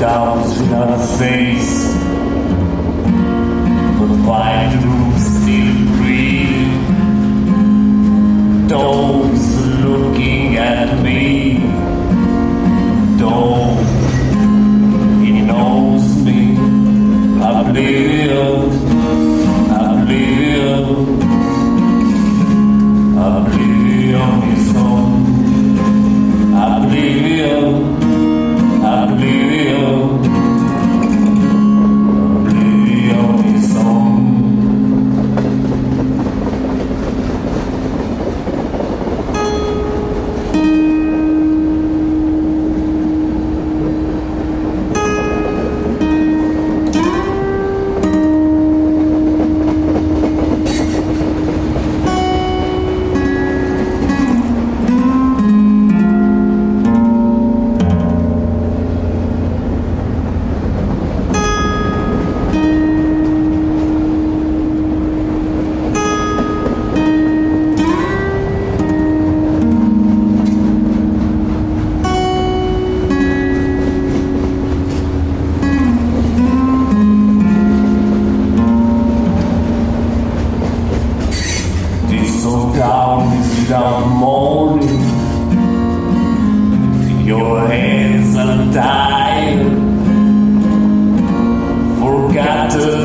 caos face, But why do still breathe? Those looking at me don't. he knows me. I live I live I live on his own This old town is without morning. Your hands are tired. Forgot the shit